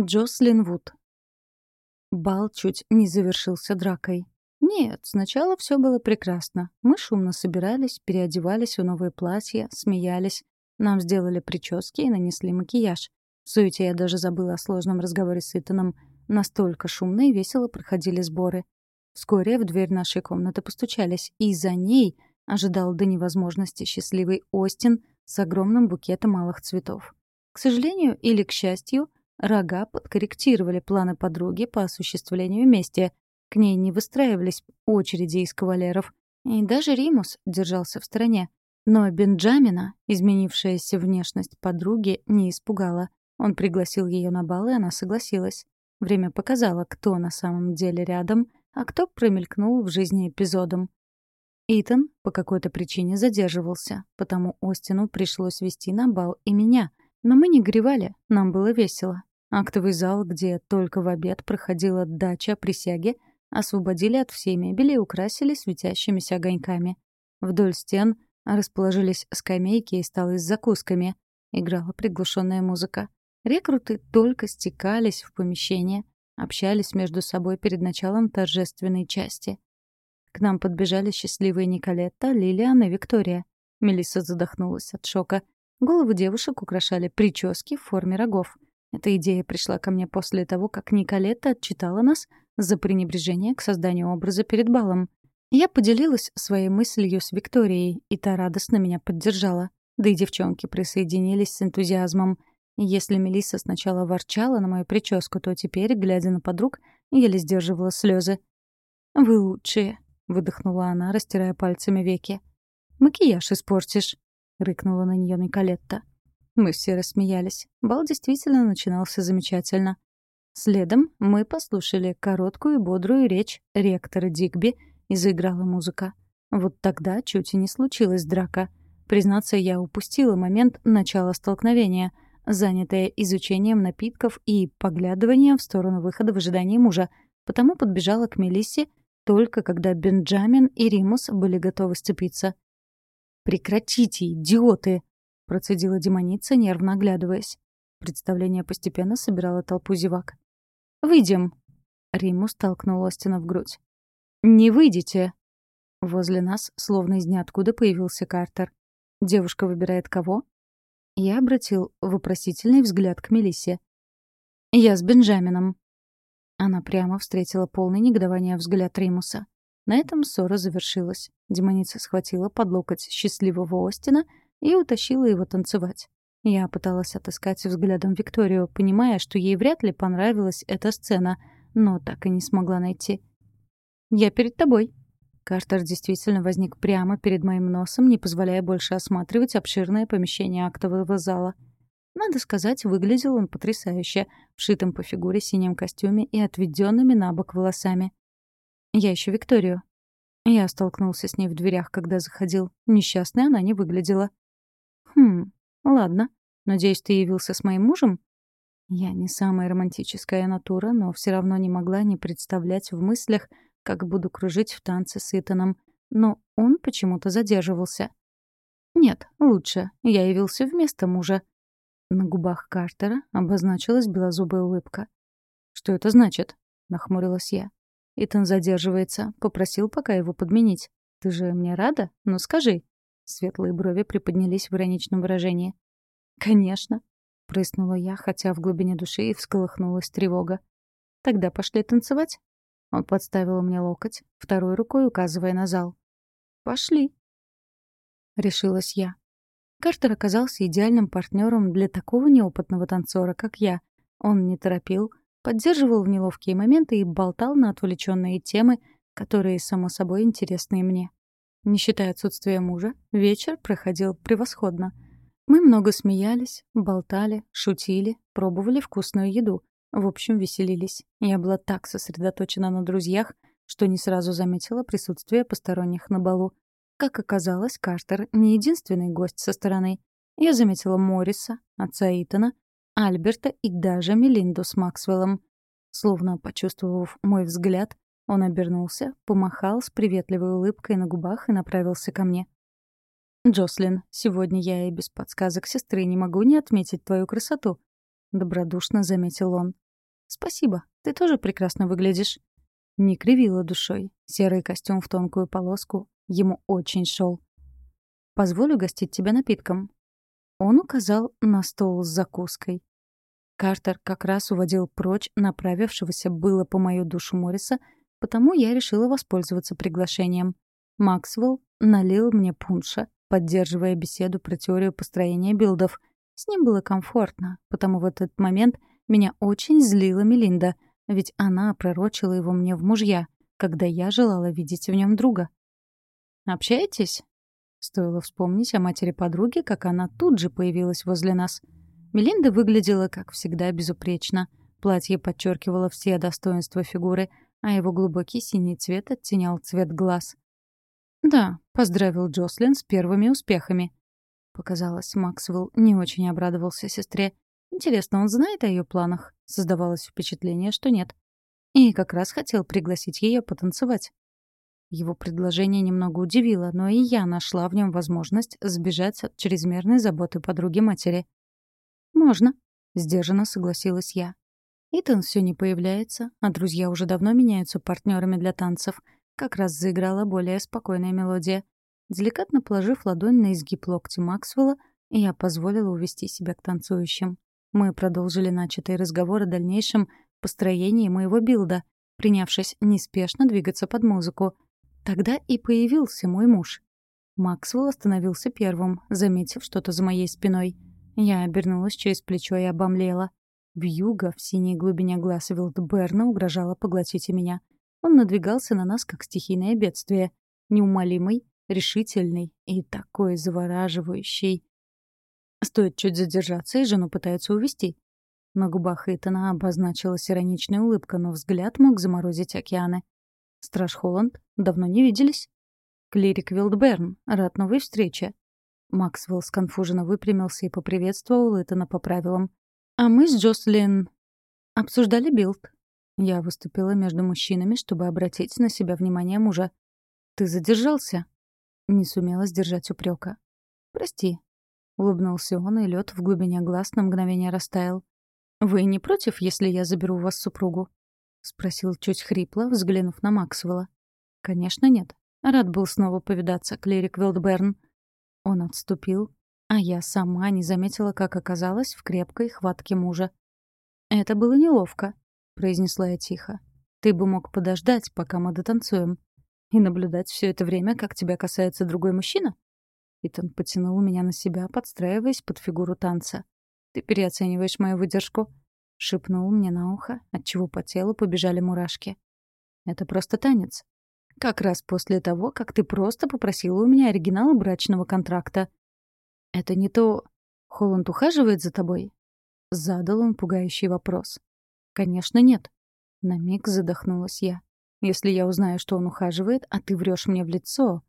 Джослин Вуд. Бал чуть не завершился дракой. Нет, сначала все было прекрасно. Мы шумно собирались, переодевались в новые платья, смеялись. Нам сделали прически и нанесли макияж. В суете я даже забыла о сложном разговоре с Итаном. Настолько шумно и весело проходили сборы. Вскоре в дверь нашей комнаты постучались, и за ней ожидал до невозможности счастливый Остин с огромным букетом малых цветов. К сожалению или к счастью, Рога подкорректировали планы подруги по осуществлению мести. К ней не выстраивались очереди из кавалеров. И даже Римус держался в стороне. Но Бенджамина, изменившаяся внешность подруги, не испугала. Он пригласил ее на бал, и она согласилась. Время показало, кто на самом деле рядом, а кто промелькнул в жизни эпизодом. Итан по какой-то причине задерживался, потому Остину пришлось вести на бал и меня — но мы не горевали, нам было весело. Актовый зал, где только в обед проходила дача присяги, освободили от всей мебели и украсили светящимися огоньками. Вдоль стен расположились скамейки и столы с закусками. Играла приглушенная музыка. Рекруты только стекались в помещение, общались между собой перед началом торжественной части. К нам подбежали счастливые Николетта, Лилиан и Виктория. Мелисса задохнулась от шока — Головы девушек украшали прически в форме рогов. Эта идея пришла ко мне после того, как Николетта отчитала нас за пренебрежение к созданию образа перед балом. Я поделилась своей мыслью с Викторией, и та радостно меня поддержала. Да и девчонки присоединились с энтузиазмом. Если Мелисса сначала ворчала на мою прическу, то теперь, глядя на подруг, еле сдерживала слезы. «Вы лучшие», — выдохнула она, растирая пальцами веки. «Макияж испортишь», — рыкнула на нее Николетта. Мы все рассмеялись. Бал действительно начинался замечательно. Следом мы послушали короткую и бодрую речь ректора Дигби, и заиграла музыка. Вот тогда чуть и не случилась драка. Признаться, я упустила момент начала столкновения, занятая изучением напитков и поглядыванием в сторону выхода в ожидании мужа, потому подбежала к Мелиссе только когда Бенджамин и Римус были готовы сцепиться. «Прекратите, идиоты!» — процедила демоница, нервно оглядываясь. Представление постепенно собирало толпу зевак. «Выйдем!» — Римус толкнул Остина в грудь. «Не выйдете!» Возле нас, словно из ниоткуда, появился Картер. Девушка выбирает кого? Я обратил вопросительный взгляд к Мелиссе. «Я с Бенджамином». Она прямо встретила полный негодования взгляд Римуса. На этом ссора завершилась. Демоница схватила под локоть счастливого Остина и утащила его танцевать. Я пыталась отыскать взглядом Викторию, понимая, что ей вряд ли понравилась эта сцена, но так и не смогла найти. «Я перед тобой». Картер действительно возник прямо перед моим носом, не позволяя больше осматривать обширное помещение актового зала. Надо сказать, выглядел он потрясающе, вшитым по фигуре синем костюме и отведенными на бок волосами. Я ищу Викторию. Я столкнулся с ней в дверях, когда заходил. Несчастной она не выглядела. Хм, ладно. Надеюсь, ты явился с моим мужем? Я не самая романтическая натура, но все равно не могла не представлять в мыслях, как буду кружить в танце с Итаном. Но он почему-то задерживался. Нет, лучше. Я явился вместо мужа. На губах Картера обозначилась белозубая улыбка. «Что это значит?» — нахмурилась я. Итан задерживается. Попросил пока его подменить. Ты же мне рада? Ну скажи. Светлые брови приподнялись в ироничном выражении. «Конечно», — прыснула я, хотя в глубине души и всколыхнулась тревога. «Тогда пошли танцевать?» Он подставил мне локоть, второй рукой указывая на зал. «Пошли», — решилась я. Картер оказался идеальным партнером для такого неопытного танцора, как я. Он не торопил, поддерживал в неловкие моменты и болтал на отвлеченные темы, которые, само собой, интересны мне. Не считая отсутствия мужа, вечер проходил превосходно. Мы много смеялись, болтали, шутили, пробовали вкусную еду. В общем, веселились. Я была так сосредоточена на друзьях, что не сразу заметила присутствие посторонних на балу. Как оказалось, Картер не единственный гость со стороны. Я заметила Морриса, отца Итана, Альберта и даже Мелинду с Максвеллом. Словно почувствовав мой взгляд, он обернулся, помахал с приветливой улыбкой на губах и направился ко мне. «Джослин, сегодня я и без подсказок сестры не могу не отметить твою красоту», — добродушно заметил он. «Спасибо, ты тоже прекрасно выглядишь». Не кривила душой. Серый костюм в тонкую полоску ему очень шел. «Позволю гостить тебя напитком». Он указал на стол с закуской. Картер как раз уводил прочь направившегося было по мою душу Морриса, потому я решила воспользоваться приглашением. Максвелл налил мне пунша, поддерживая беседу про теорию построения билдов. С ним было комфортно, потому в этот момент меня очень злила Мелинда, ведь она пророчила его мне в мужья, когда я желала видеть в нем друга. «Общаетесь?» Стоило вспомнить о матери подруги, как она тут же появилась возле нас — Мелинда выглядела, как всегда, безупречно. Платье подчеркивало все достоинства фигуры, а его глубокий синий цвет оттенял цвет глаз. «Да», — поздравил Джослин с первыми успехами. Показалось, Максвелл не очень обрадовался сестре. Интересно, он знает о ее планах? Создавалось впечатление, что нет. И как раз хотел пригласить ее потанцевать. Его предложение немного удивило, но и я нашла в нем возможность сбежать от чрезмерной заботы подруги матери. «Можно», — сдержанно согласилась я. Итан все не появляется, а друзья уже давно меняются партнерами для танцев. Как раз заиграла более спокойная мелодия. Деликатно положив ладонь на изгиб локтя Максвелла, я позволила увести себя к танцующим. Мы продолжили начатый разговор о дальнейшем построении моего билда, принявшись неспешно двигаться под музыку. Тогда и появился мой муж. Максвелл остановился первым, заметив что-то за моей спиной — я обернулась через плечо и обомлела. Вьюга в синей глубине глаз Вилдберна угрожала поглотить и меня. Он надвигался на нас, как стихийное бедствие. Неумолимый, решительный и такой завораживающий. Стоит чуть задержаться, и жену пытаются увести. На губах Итана обозначилась ироничная улыбка, но взгляд мог заморозить океаны. «Страж Холланд, давно не виделись?» «Клирик Вилдберн, рад новой встрече. Максвелл сконфуженно выпрямился и поприветствовал Итана по правилам. «А мы с Джослин обсуждали билль». Я выступила между мужчинами, чтобы обратить на себя внимание мужа. «Ты задержался?» Не сумела сдержать упрека. «Прости». Улыбнулся он, и лед в глубине глаз на мгновение растаял. «Вы не против, если я заберу у вас супругу?» — спросил чуть хрипло, взглянув на Максвелла. «Конечно нет. Рад был снова повидаться, клирик Вилдберн. Он отступил, а я сама не заметила, как оказалась в крепкой хватке мужа. «Это было неловко», — произнесла я тихо. «Ты бы мог подождать, пока мы дотанцуем, и наблюдать все это время, как тебя касается другой мужчина?» Итан потянул меня на себя, подстраиваясь под фигуру танца. «Ты переоцениваешь мою выдержку», — шепнул мне на ухо, отчего по телу побежали мурашки. «Это просто танец. Как раз после того, как ты просто попросила у меня оригинал брачного контракта. Это не то... Холланд ухаживает за тобой? Задал он пугающий вопрос. Конечно, нет. На миг задохнулась я. Если я узнаю, что он ухаживает, а ты врешь мне в лицо...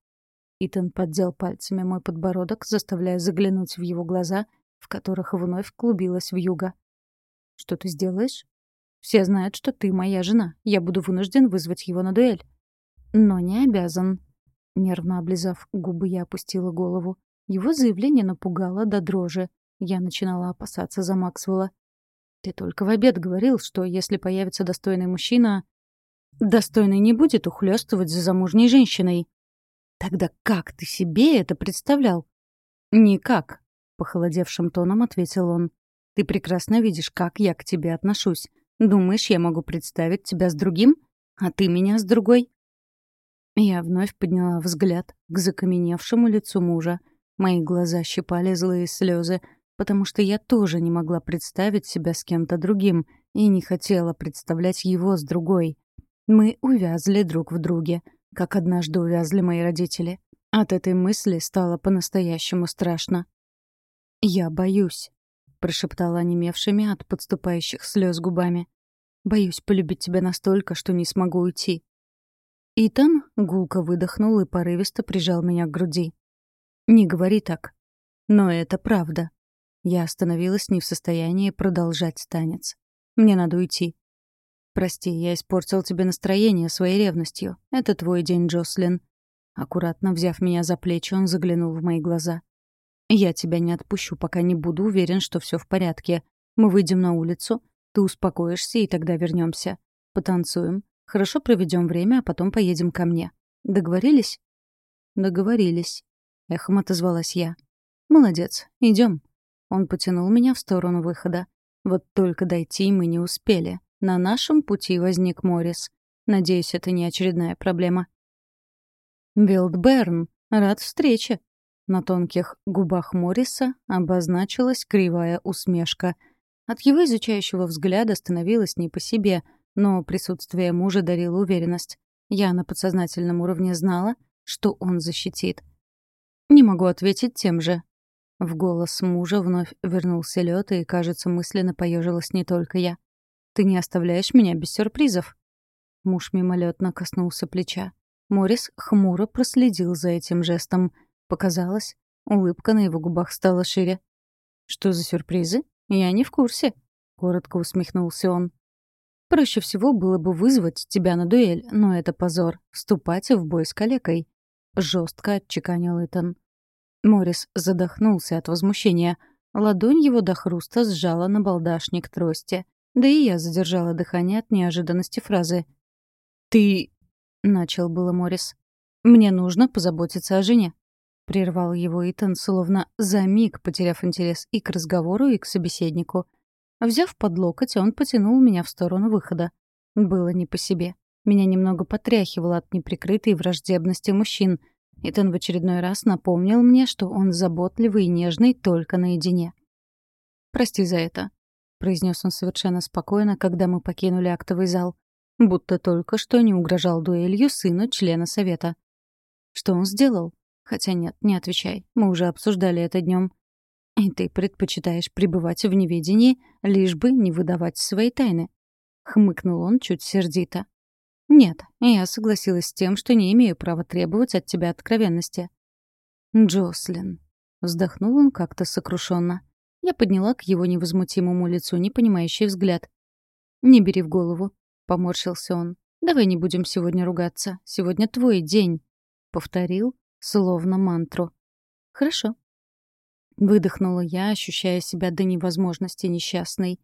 Итан поддел пальцами мой подбородок, заставляя заглянуть в его глаза, в которых вновь клубилась вьюга. «Что ты сделаешь?» «Все знают, что ты моя жена. Я буду вынужден вызвать его на дуэль но не обязан. Нервно облизав губы, я опустила голову. Его заявление напугало до дрожи. Я начинала опасаться за Максвелла. «Ты только в обед говорил, что если появится достойный мужчина...» «Достойный не будет ухлёстывать за замужней женщиной». «Тогда как ты себе это представлял?» «Никак», — похолодевшим тоном ответил он. «Ты прекрасно видишь, как я к тебе отношусь. Думаешь, я могу представить тебя с другим, а ты меня с другой?» Я вновь подняла взгляд к закаменевшему лицу мужа. Мои глаза щипали злые слезы, потому что я тоже не могла представить себя с кем-то другим и не хотела представлять его с другой. Мы увязли друг в друге, как однажды увязли мои родители. От этой мысли стало по-настоящему страшно. «Я боюсь», — прошептала онемевшими от подступающих слез губами. «Боюсь полюбить тебя настолько, что не смогу уйти. Итан гулко выдохнул и порывисто прижал меня к груди. «Не говори так. Но это правда». Я остановилась не в состоянии продолжать танец. «Мне надо уйти». «Прости, я испортил тебе настроение своей ревностью. Это твой день, Джослин». Аккуратно взяв меня за плечи, он заглянул в мои глаза. «Я тебя не отпущу, пока не буду уверен, что все в порядке. Мы выйдем на улицу, Ты успокоишься, и тогда вернемся. Потанцуем. Хорошо проведем время, а потом поедем ко мне. Договорились? Договорились. Эхом отозвалась я. Молодец. Идем. Он потянул меня в сторону выхода. Вот только дойти мы не успели. На нашем пути возник Моррис. Надеюсь, это не очередная проблема. «Билдберн, рад встрече!» На тонких губах Морриса обозначилась кривая усмешка. От его изучающего взгляда становилось не по себе, но присутствие мужа дарило уверенность. Я на подсознательном уровне знала, что он защитит. «Не могу ответить тем же». В голос мужа вновь вернулся лед, и, кажется, мысленно поежилась не только я. «Ты не оставляешь меня без сюрпризов?» Муж мимолетно коснулся плеча. Морис хмуро проследил за этим жестом — Показалось, улыбка на его губах стала шире. «Что за сюрпризы? Я не в курсе», — коротко усмехнулся он. «Проще всего было бы вызвать тебя на дуэль, но это позор. Вступать в бой с калекой», — жестко отчеканил Итан. Морис задохнулся от возмущения. Ладонь его до хруста сжала на балдашник трости. Да и я задержала дыхание от неожиданности фразы. «Ты...» — начал было Морис. «Мне нужно позаботиться о жене», — прервал его Итан, словно за миг потеряв интерес и к разговору, и к собеседнику. Взяв под локоть, он потянул меня в сторону выхода. Было не по себе. Меня немного потряхивало от неприкрытой враждебности мужчин. Итан в очередной раз напомнил мне, что он заботливый и нежный только наедине. «Прости за это», — произнес он совершенно спокойно, когда мы покинули актовый зал. Будто только что не угрожал дуэлью сыну члена совета. Что он сделал? Хотя нет, не отвечай. Мы уже обсуждали это днем. И ты предпочитаешь пребывать в неведении, лишь бы не выдавать свои тайны. Хмыкнул он чуть сердито. Нет, я согласилась с тем, что не имею права требовать от тебя откровенности. Джослин. Вздохнул он как-то сокрушенно. Я подняла к его невозмутимому лицу непонимающий взгляд. «Не бери в голову», — поморщился он. «Давай не будем сегодня ругаться. Сегодня твой день», — повторил, словно мантру. «Хорошо». Выдохнула я, ощущая себя до невозможности несчастной.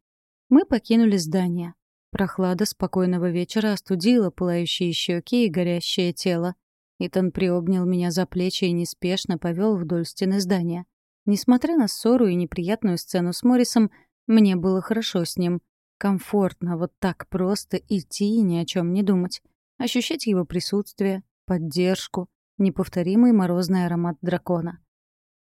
Мы покинули здание. Прохлада спокойного вечера остудила пылающие щеки и горящее тело. Итан приобнял меня за плечи и неспешно повел вдоль стены здания. Несмотря на ссору и неприятную сцену с Моррисом, мне было хорошо с ним. Комфортно вот так просто идти и ни о чем не думать. Ощущать его присутствие, поддержку, неповторимый морозный аромат дракона.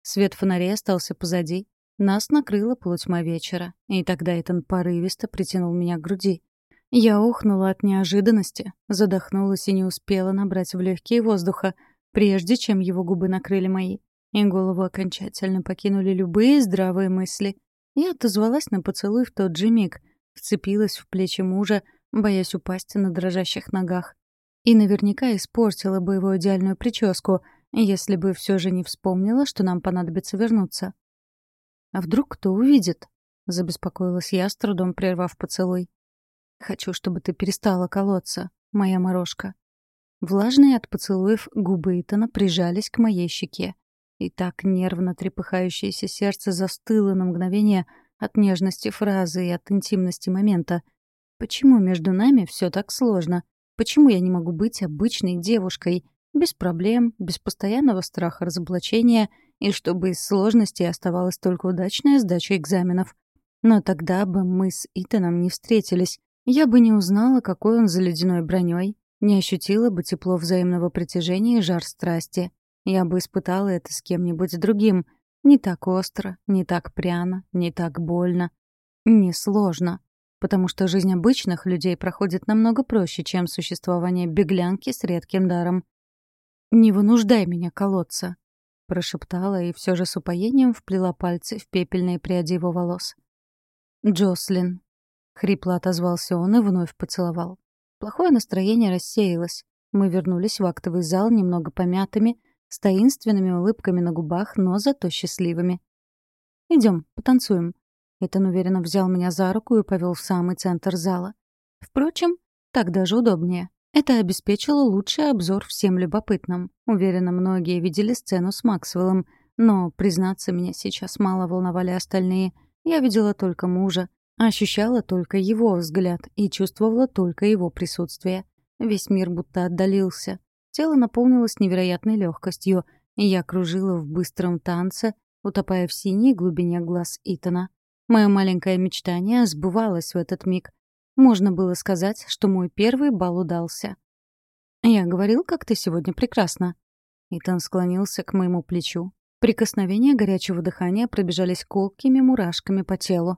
Свет фонарей остался позади. Нас накрыла полутьма вечера, и тогда Этан порывисто притянул меня к груди. Я ухнула от неожиданности, задохнулась и не успела набрать в легкие воздуха, прежде чем его губы накрыли мои, и голову окончательно покинули любые здравые мысли. Я отозвалась на поцелуй в тот же миг, вцепилась в плечи мужа, боясь упасть на дрожащих ногах. И наверняка испортила бы его идеальную прическу, если бы все же не вспомнила, что нам понадобится вернуться. «А вдруг кто увидит?» — забеспокоилась я, с трудом прервав поцелуй. «Хочу, чтобы ты перестала колоться, моя морожка». Влажные от поцелуев губы Итана прижались к моей щеке. И так нервно трепыхающееся сердце застыло на мгновение от нежности фразы и от интимности момента. Почему между нами все так сложно? Почему я не могу быть обычной девушкой, без проблем, без постоянного страха разоблачения, и чтобы из сложностей оставалась только удачная сдача экзаменов? Но тогда бы мы с Итаном не встретились. Я бы не узнала, какой он за ледяной броней, не ощутила бы тепло взаимного притяжения и жар страсти. Я бы испытала это с кем-нибудь другим. Не так остро, не так пряно, не так больно. Не сложно потому что жизнь обычных людей проходит намного проще, чем существование беглянки с редким даром. «Не вынуждай меня колоться», — прошептала и все же с упоением вплела пальцы в пепельные пряди его волос. «Джослин», — хрипло отозвался он и вновь поцеловал. Плохое настроение рассеялось. Мы вернулись в актовый зал немного помятыми, с таинственными улыбками на губах, но зато счастливыми. «Идем, потанцуем», Этан уверенно взял меня за руку и повел в самый центр зала. Впрочем, так даже удобнее. Это обеспечило лучший обзор всем любопытным. Уверена, многие видели сцену с Максвеллом, но, признаться, меня сейчас мало волновали остальные. Я видела только мужа, Ощущала только его взгляд и чувствовала только его присутствие. Весь мир будто отдалился. Тело наполнилось невероятной легкостью, и я кружила в быстром танце, утопая в синей глубине глаз Итана. Мое маленькое мечтание сбывалось в этот миг. Можно было сказать, что мой первый бал удался. «Я говорил, как ты сегодня прекрасна». Итан склонился к моему плечу. Прикосновения горячего дыхания пробежались колкими мурашками по телу.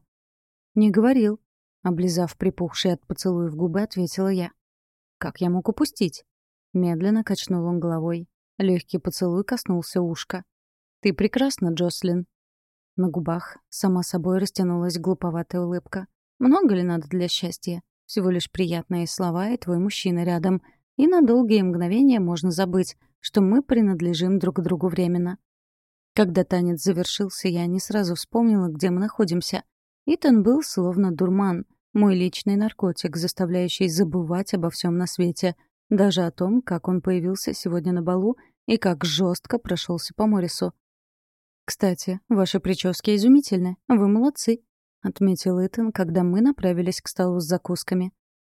«Не говорил», — облизав припухшие от поцелуев губы, ответила я. «Как я мог упустить?» Медленно качнул он головой. Легкий поцелуй коснулся ушка. «Ты прекрасна, Джослин». На губах сама собой растянулась глуповатая улыбка. «Много ли надо для счастья? Всего лишь приятные слова и твой мужчина рядом. И на долгие мгновения можно забыть, что мы принадлежим друг другу временно». Когда танец завершился, я не сразу вспомнила, где мы находимся. Итан был словно дурман, мой личный наркотик, заставляющий забывать обо всем на свете — даже о том, как он появился сегодня на балу и как жестко прошелся по Морису. «Кстати, ваши прически изумительны. Вы молодцы», — отметил Итан, когда мы направились к столу с закусками.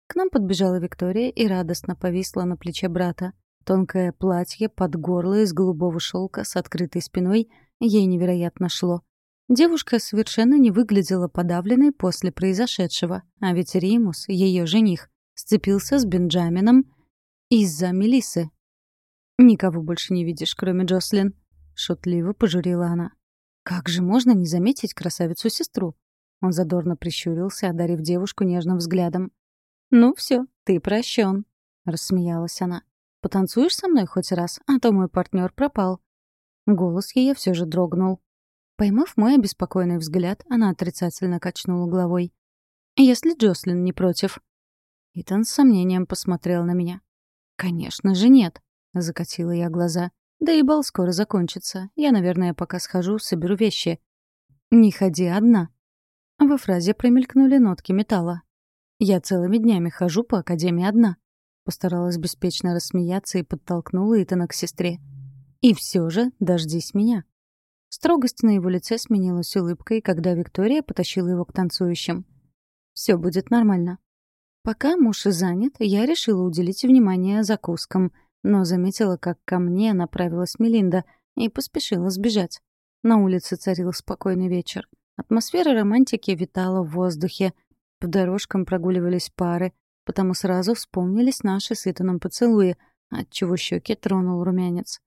К нам подбежала Виктория и радостно повисла на плече брата. Тонкое платье под горло из голубого шелка с открытой спиной ей невероятно шло. Девушка совершенно не выглядела подавленной после произошедшего, а ведь Римус, ее жених, сцепился с Бенджамином из-за Мелисы. «Никого больше не видишь, кроме Джослин», — шутливо пожурила она. «Как же можно не заметить красавицу-сестру?» Он задорно прищурился, одарив девушку нежным взглядом. «Ну все, ты прощен», — рассмеялась она. «Потанцуешь со мной хоть раз, а то мой партнер пропал». Голос ее все же дрогнул. Поймав мой обеспокоенный взгляд, она отрицательно качнула головой. «Если Джослин не против». Итан с сомнением посмотрел на меня. «Конечно же нет», — закатила я глаза. «Да и бал скоро закончится. Я, наверное, пока схожу, соберу вещи». «Не ходи одна». Во фразе промелькнули нотки металла. «Я целыми днями хожу по академии одна». Постаралась беспечно рассмеяться и подтолкнула Итана к сестре. «И все же дождись меня». Строгость на его лице сменилась улыбкой, когда Виктория потащила его к танцующим. «Все будет нормально. Пока муж занят, я решила уделить внимание закускам, но заметила, как ко мне направилась Мелинда и поспешила сбежать. На улице царил спокойный вечер. Атмосфера романтики витала в воздухе. По дорожкам прогуливались пары, потому сразу вспомнились наши с Итаном поцелуи, отчего щеки тронул румянец.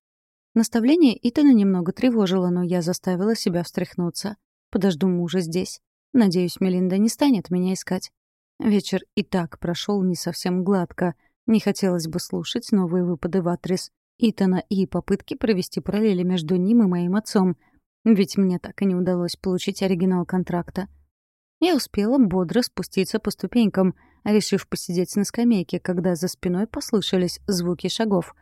Наставление Итана немного тревожило, но я заставила себя встряхнуться. Подожду мужа здесь. Надеюсь, Мелинда не станет меня искать. Вечер и так прошел не совсем гладко. Не хотелось бы слушать новые выпады в адрес Итана и попытки провести параллели между ним и моим отцом. Ведь мне так и не удалось получить оригинал контракта. Я успела бодро спуститься по ступенькам, решив посидеть на скамейке, когда за спиной послышались звуки шагов.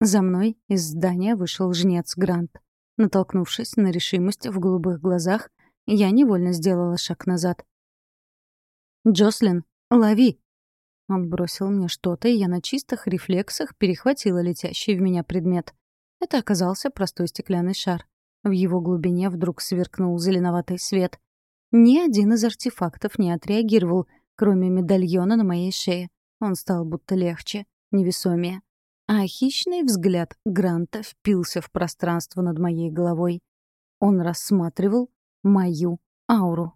За мной из здания вышел жнец Грант. Натолкнувшись на решимость в голубых глазах, я невольно сделала шаг назад. «Джослин, лови!» Он бросил мне что-то, и я на чистых рефлексах перехватила летящий в меня предмет. Это оказался простой стеклянный шар. В его глубине вдруг сверкнул зеленоватый свет. Ни один из артефактов не отреагировал, кроме медальона на моей шее. Он стал будто легче, невесомее. А хищный взгляд Гранта впился в пространство над моей головой. Он рассматривал мою ауру.